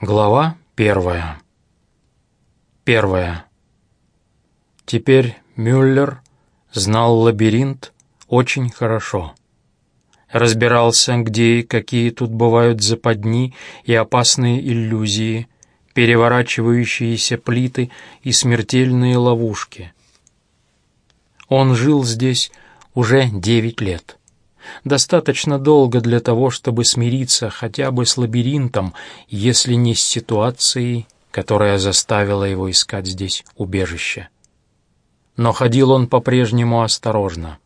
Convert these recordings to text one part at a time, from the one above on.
Глава первая. Первая. Теперь Мюллер знал лабиринт очень хорошо. Разбирался, где и какие тут бывают западни и опасные иллюзии, переворачивающиеся плиты и смертельные ловушки. Он жил здесь уже девять лет достаточно долго для того, чтобы смириться хотя бы с лабиринтом, если не с ситуацией, которая заставила его искать здесь убежище. Но ходил он по-прежнему осторожно.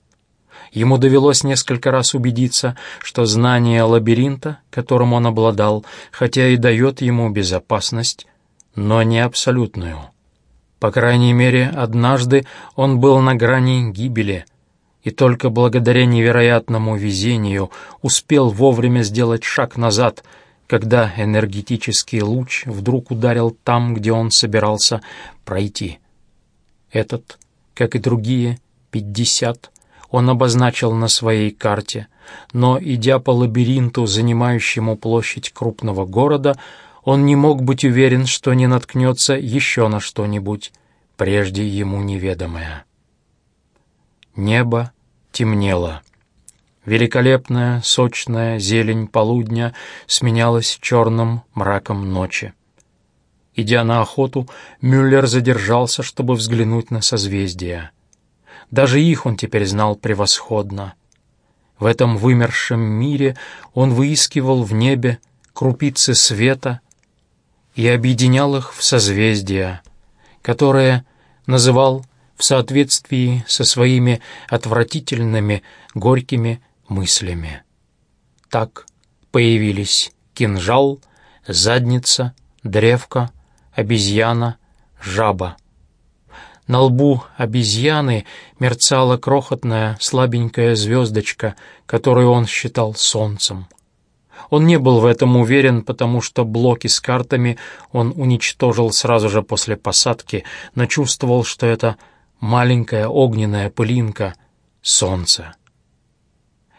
Ему довелось несколько раз убедиться, что знание лабиринта, которым он обладал, хотя и дает ему безопасность, но не абсолютную. По крайней мере, однажды он был на грани гибели — и только благодаря невероятному везению успел вовремя сделать шаг назад, когда энергетический луч вдруг ударил там, где он собирался пройти. Этот, как и другие, пятьдесят, он обозначил на своей карте, но, идя по лабиринту, занимающему площадь крупного города, он не мог быть уверен, что не наткнется еще на что-нибудь, прежде ему неведомое. Небо темнело. Великолепная, сочная зелень полудня сменялась черным мраком ночи. Идя на охоту, Мюллер задержался, чтобы взглянуть на созвездия. Даже их он теперь знал превосходно. В этом вымершем мире он выискивал в небе крупицы света и объединял их в созвездия, которые называл в соответствии со своими отвратительными, горькими мыслями. Так появились кинжал, задница, древко, обезьяна, жаба. На лбу обезьяны мерцала крохотная слабенькая звездочка, которую он считал солнцем. Он не был в этом уверен, потому что блоки с картами он уничтожил сразу же после посадки, но чувствовал, что это маленькая огненная пылинка — солнце.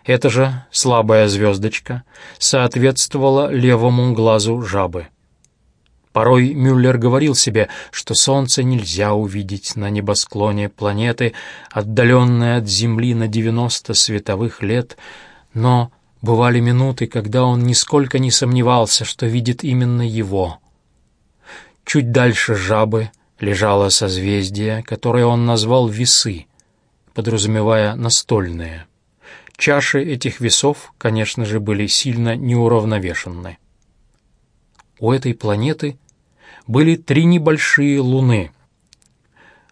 Эта же слабая звездочка соответствовала левому глазу жабы. Порой Мюллер говорил себе, что солнце нельзя увидеть на небосклоне планеты, отдаленной от Земли на 90 световых лет, но бывали минуты, когда он нисколько не сомневался, что видит именно его. Чуть дальше жабы — лежало созвездие, которое он назвал «весы», подразумевая «настольные». Чаши этих весов, конечно же, были сильно неуравновешенны. У этой планеты были три небольшие луны.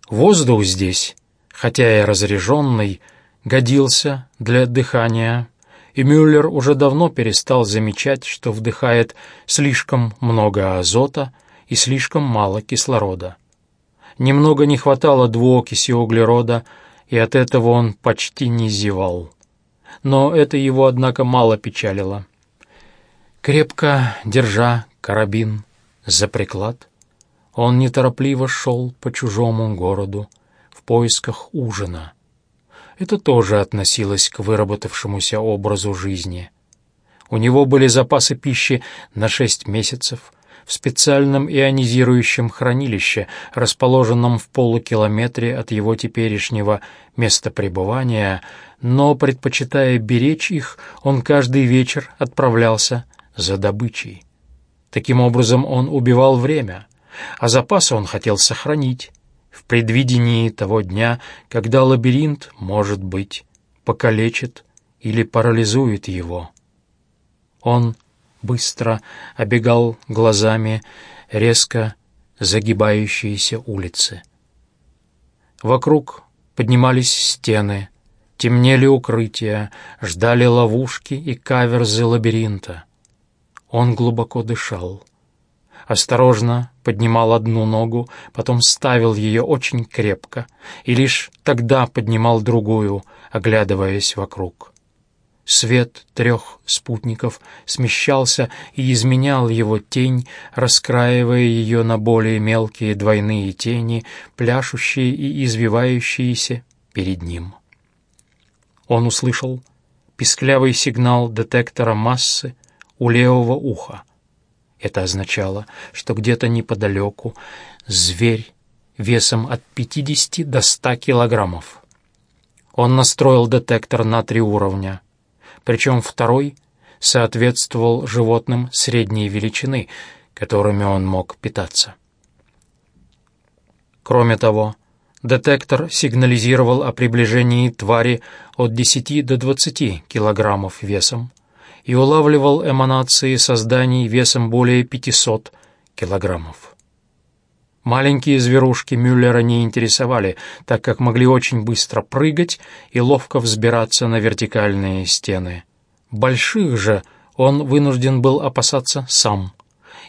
Воздух здесь, хотя и разреженный, годился для дыхания, и Мюллер уже давно перестал замечать, что вдыхает слишком много азота и слишком мало кислорода. Немного не хватало двуокиси углерода, и от этого он почти не зевал. Но это его, однако, мало печалило. Крепко держа карабин за приклад, он неторопливо шел по чужому городу в поисках ужина. Это тоже относилось к выработавшемуся образу жизни. У него были запасы пищи на шесть месяцев — в специальном ионизирующем хранилище, расположенном в полукилометре от его теперешнего места пребывания, но, предпочитая беречь их, он каждый вечер отправлялся за добычей. Таким образом он убивал время, а запасы он хотел сохранить в предвидении того дня, когда лабиринт, может быть, покалечит или парализует его. Он быстро обегал глазами резко загибающиеся улицы. Вокруг поднимались стены, темнели укрытия, ждали ловушки и каверзы лабиринта. Он глубоко дышал. Осторожно поднимал одну ногу, потом ставил ее очень крепко и лишь тогда поднимал другую, оглядываясь вокруг. Свет трех спутников смещался и изменял его тень, раскраивая ее на более мелкие двойные тени, пляшущие и извивающиеся перед ним. Он услышал писклявый сигнал детектора массы у левого уха Это означало, что где-то неподалеку зверь весом от 50 до 100 килограммов. Он настроил детектор на три уровня, причем второй соответствовал животным средней величины, которыми он мог питаться. Кроме того, детектор сигнализировал о приближении твари от 10 до 20 килограммов весом и улавливал эманации созданий весом более 500 килограммов. Маленькие зверушки Мюллера не интересовали, так как могли очень быстро прыгать и ловко взбираться на вертикальные стены. Больших же он вынужден был опасаться сам,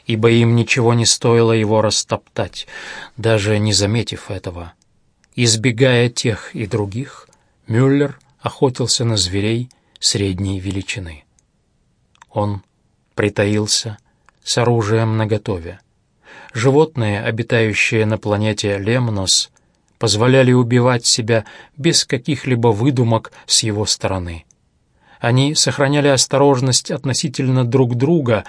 ибо им ничего не стоило его растоптать, даже не заметив этого. Избегая тех и других, Мюллер охотился на зверей средней величины. Он притаился с оружием наготове. Животные, обитающие на планете Лемнос, позволяли убивать себя без каких-либо выдумок с его стороны. Они сохраняли осторожность относительно друг друга,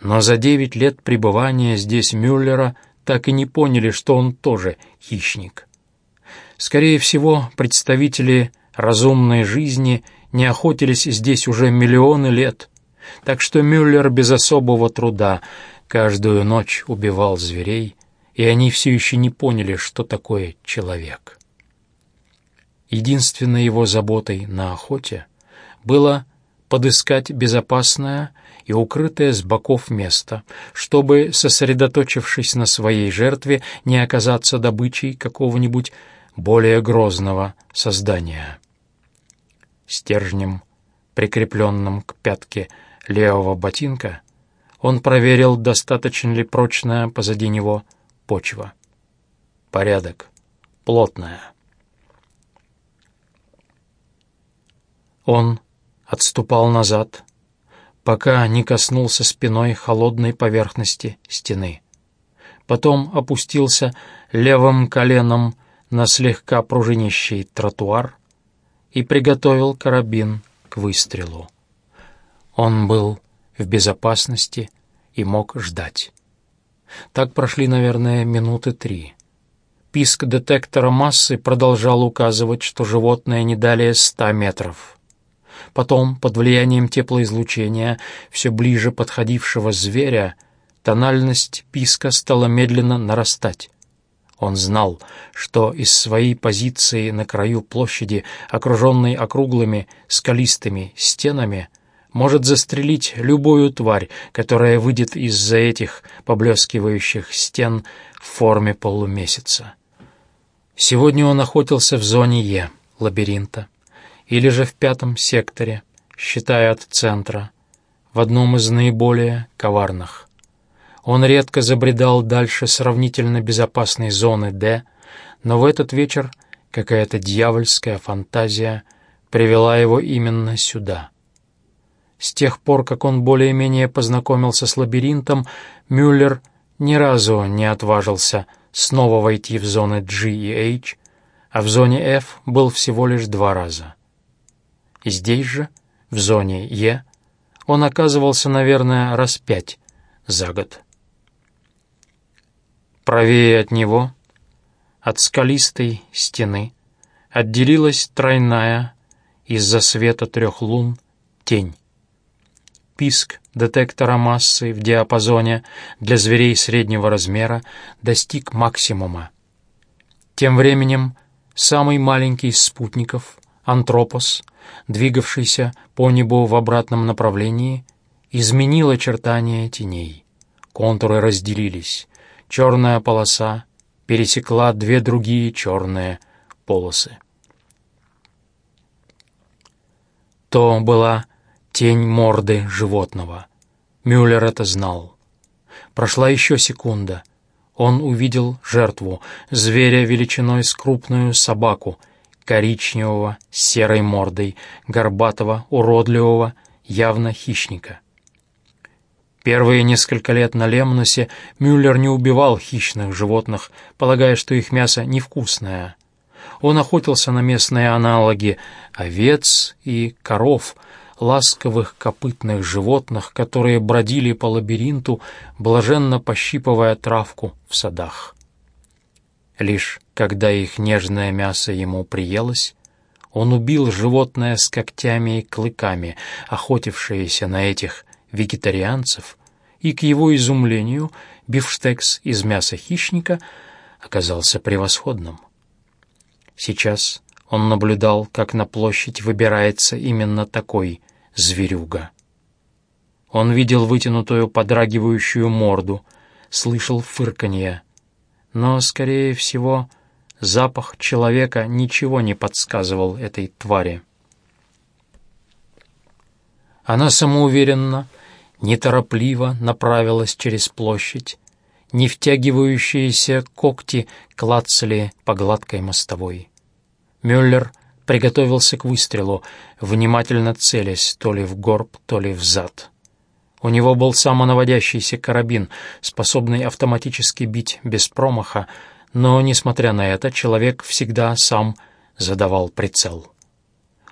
но за девять лет пребывания здесь Мюллера так и не поняли, что он тоже хищник. Скорее всего, представители разумной жизни не охотились здесь уже миллионы лет — так что Мюллер без особого труда каждую ночь убивал зверей, и они все еще не поняли, что такое человек. Единственной его заботой на охоте было подыскать безопасное и укрытое с боков место, чтобы, сосредоточившись на своей жертве, не оказаться добычей какого-нибудь более грозного создания. Стержнем, прикрепленным к пятке левого ботинка, он проверил, достаточно ли прочная позади него почва. Порядок. Плотная. Он отступал назад, пока не коснулся спиной холодной поверхности стены. Потом опустился левым коленом на слегка пружинищий тротуар и приготовил карабин к выстрелу. Он был в безопасности и мог ждать. Так прошли, наверное, минуты три. Писк детектора массы продолжал указывать, что животное не далее ста метров. Потом, под влиянием теплоизлучения, все ближе подходившего зверя, тональность писка стала медленно нарастать. Он знал, что из своей позиции на краю площади, окруженной округлыми скалистыми стенами, может застрелить любую тварь, которая выйдет из-за этих поблескивающих стен в форме полумесяца. Сегодня он охотился в зоне Е, лабиринта, или же в пятом секторе, считая от центра, в одном из наиболее коварных. Он редко забредал дальше сравнительно безопасной зоны Д, но в этот вечер какая-то дьявольская фантазия привела его именно сюда — с тех пор, как он более-менее познакомился с лабиринтом, Мюллер ни разу не отважился снова войти в зоны G и H, а в зоне F был всего лишь два раза. И здесь же, в зоне E, он оказывался, наверное, раз пять за год. Правее от него, от скалистой стены, отделилась тройная из-за света трех лун тень писк детектора массы в диапазоне для зверей среднего размера достиг максимума. Тем временем самый маленький из спутников, Антропос, двигавшийся по небу в обратном направлении, изменил очертания теней. Контуры разделились. Черная полоса пересекла две другие черные полосы. То была тень морды животного. Мюллер это знал. Прошла еще секунда. Он увидел жертву, зверя величиной с крупную собаку, коричневого, серой мордой, горбатого, уродливого, явно хищника. Первые несколько лет на Лемносе Мюллер не убивал хищных животных, полагая, что их мясо невкусное. Он охотился на местные аналоги овец и коров, ласковых копытных животных, которые бродили по лабиринту, блаженно пощипывая травку в садах. Лишь когда их нежное мясо ему приелось, он убил животное с когтями и клыками, охотившееся на этих вегетарианцев, и, к его изумлению, бифштекс из мяса хищника оказался превосходным. Сейчас он наблюдал, как на площадь выбирается именно такой зверюга. Он видел вытянутую подрагивающую морду, слышал фырканье, но, скорее всего, запах человека ничего не подсказывал этой твари. Она самоуверенно, неторопливо направилась через площадь, не втягивающиеся когти клацали по гладкой мостовой. Мюллер приготовился к выстрелу, внимательно целясь то ли в горб, то ли в зад. У него был самонаводящийся карабин, способный автоматически бить без промаха, но, несмотря на это, человек всегда сам задавал прицел.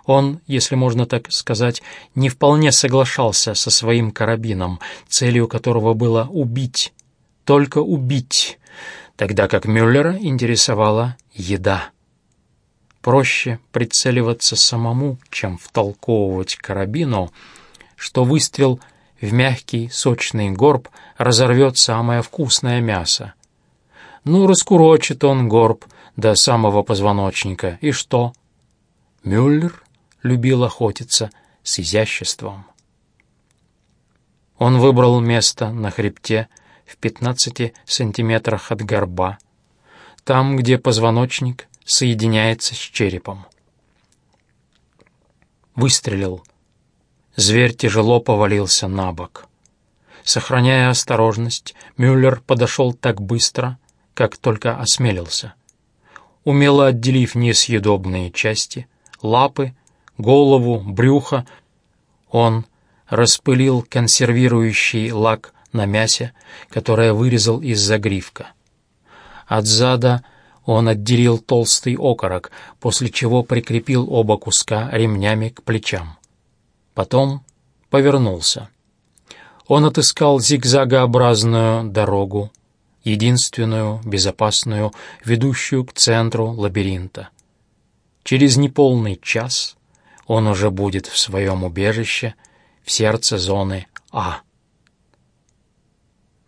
Он, если можно так сказать, не вполне соглашался со своим карабином, целью которого было убить, только убить, тогда как Мюллера интересовала еда. Проще прицеливаться самому, чем втолковывать карабину, что выстрел в мягкий сочный горб разорвет самое вкусное мясо. Ну, раскурочит он горб до самого позвоночника, и что? Мюллер любил охотиться с изяществом. Он выбрал место на хребте в 15 сантиметрах от горба, там, где позвоночник соединяется с черепом. Выстрелил. Зверь тяжело повалился на бок. Сохраняя осторожность, Мюллер подошел так быстро, как только осмелился. Умело отделив несъедобные части, лапы, голову, брюхо, он распылил консервирующий лак на мясе, которое вырезал из загривка. От зада он отделил толстый окорок, после чего прикрепил оба куска ремнями к плечам. Потом повернулся. Он отыскал зигзагообразную дорогу, единственную, безопасную, ведущую к центру лабиринта. Через неполный час он уже будет в своем убежище в сердце зоны А.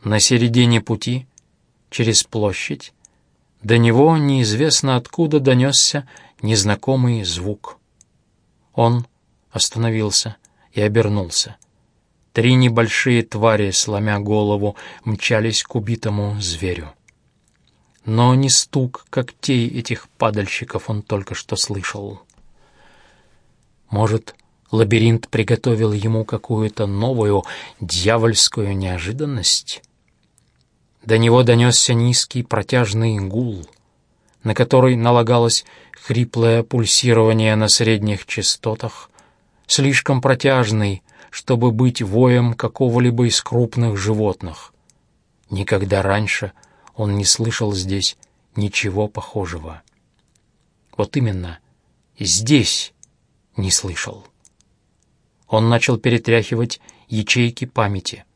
На середине пути, через площадь, до него неизвестно откуда донесся незнакомый звук. Он остановился и обернулся. Три небольшие твари, сломя голову, мчались к убитому зверю. Но не стук когтей этих падальщиков он только что слышал. Может, лабиринт приготовил ему какую-то новую дьявольскую неожиданность? До него донесся низкий протяжный гул, на который налагалось хриплое пульсирование на средних частотах, слишком протяжный, чтобы быть воем какого-либо из крупных животных. Никогда раньше он не слышал здесь ничего похожего. Вот именно здесь не слышал. Он начал перетряхивать ячейки памяти —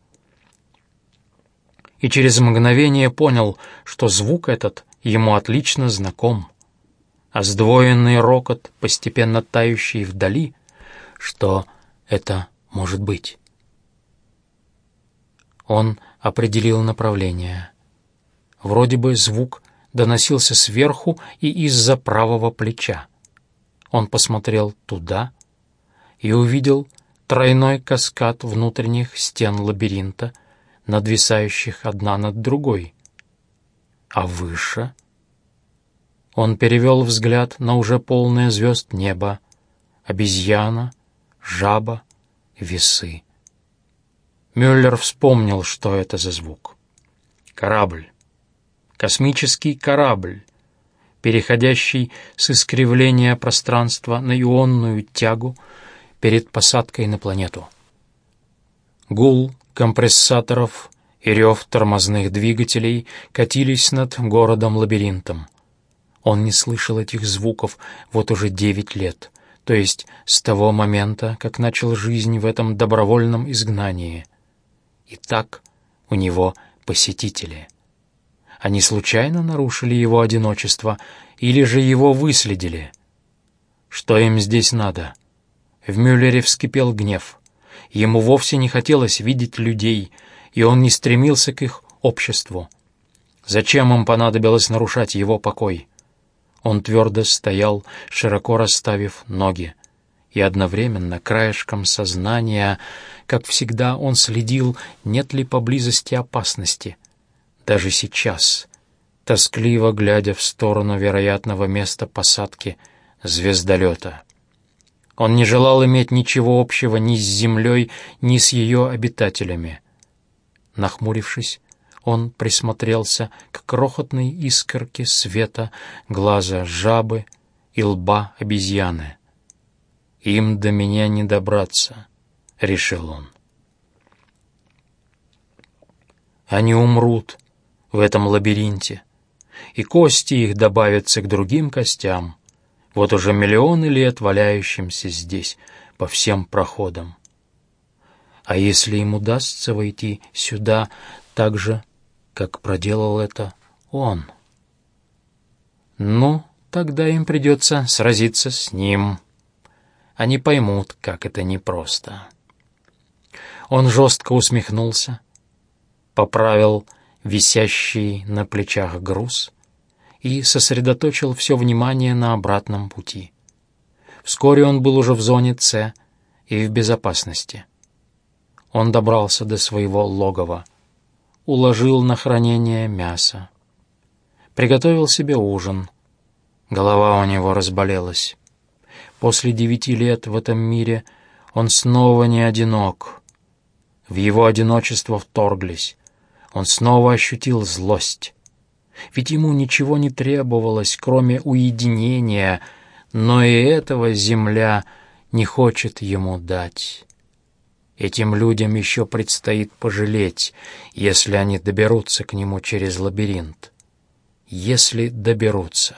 и через мгновение понял, что звук этот ему отлично знаком. А сдвоенный рокот, постепенно тающий вдали, что это может быть. Он определил направление. Вроде бы звук доносился сверху и из-за правого плеча. Он посмотрел туда и увидел тройной каскад внутренних стен лабиринта — надвисающих одна над другой. А выше? Он перевел взгляд на уже полное звезд небо, обезьяна, жаба, весы. Мюллер вспомнил, что это за звук. Корабль. Космический корабль, переходящий с искривления пространства на ионную тягу перед посадкой на планету. Гул компрессаторов и рев тормозных двигателей катились над городом-лабиринтом. Он не слышал этих звуков вот уже девять лет, то есть с того момента, как начал жизнь в этом добровольном изгнании. И так у него посетители. Они случайно нарушили его одиночество или же его выследили? Что им здесь надо? В Мюллере вскипел гнев. Ему вовсе не хотелось видеть людей, и он не стремился к их обществу. Зачем им понадобилось нарушать его покой? Он твердо стоял, широко расставив ноги. И одновременно, краешком сознания, как всегда, он следил, нет ли поблизости опасности. Даже сейчас, тоскливо глядя в сторону вероятного места посадки звездолета. Он не желал иметь ничего общего ни с Землей, ни с ее обитателями. Нахмурившись, он присмотрелся к крохотной искорке света глаза жабы и лба обезьяны. «Им до меня не добраться», — решил он. Они умрут в этом лабиринте, и кости их добавятся к другим костям, вот уже миллионы лет валяющимся здесь по всем проходам. А если им удастся войти сюда так же, как проделал это он. Ну, тогда им придется сразиться с ним. Они поймут, как это непросто. Он жестко усмехнулся, поправил висящий на плечах груз и сосредоточил все внимание на обратном пути. Вскоре он был уже в зоне С и в безопасности. Он добрался до своего логова — уложил на хранение мясо. Приготовил себе ужин. Голова у него разболелась. После девяти лет в этом мире он снова не одинок. В его одиночество вторглись. Он снова ощутил злость. Ведь ему ничего не требовалось, кроме уединения, но и этого земля не хочет ему дать. Этим людям еще предстоит пожалеть, если они доберутся к нему через лабиринт. Если доберутся.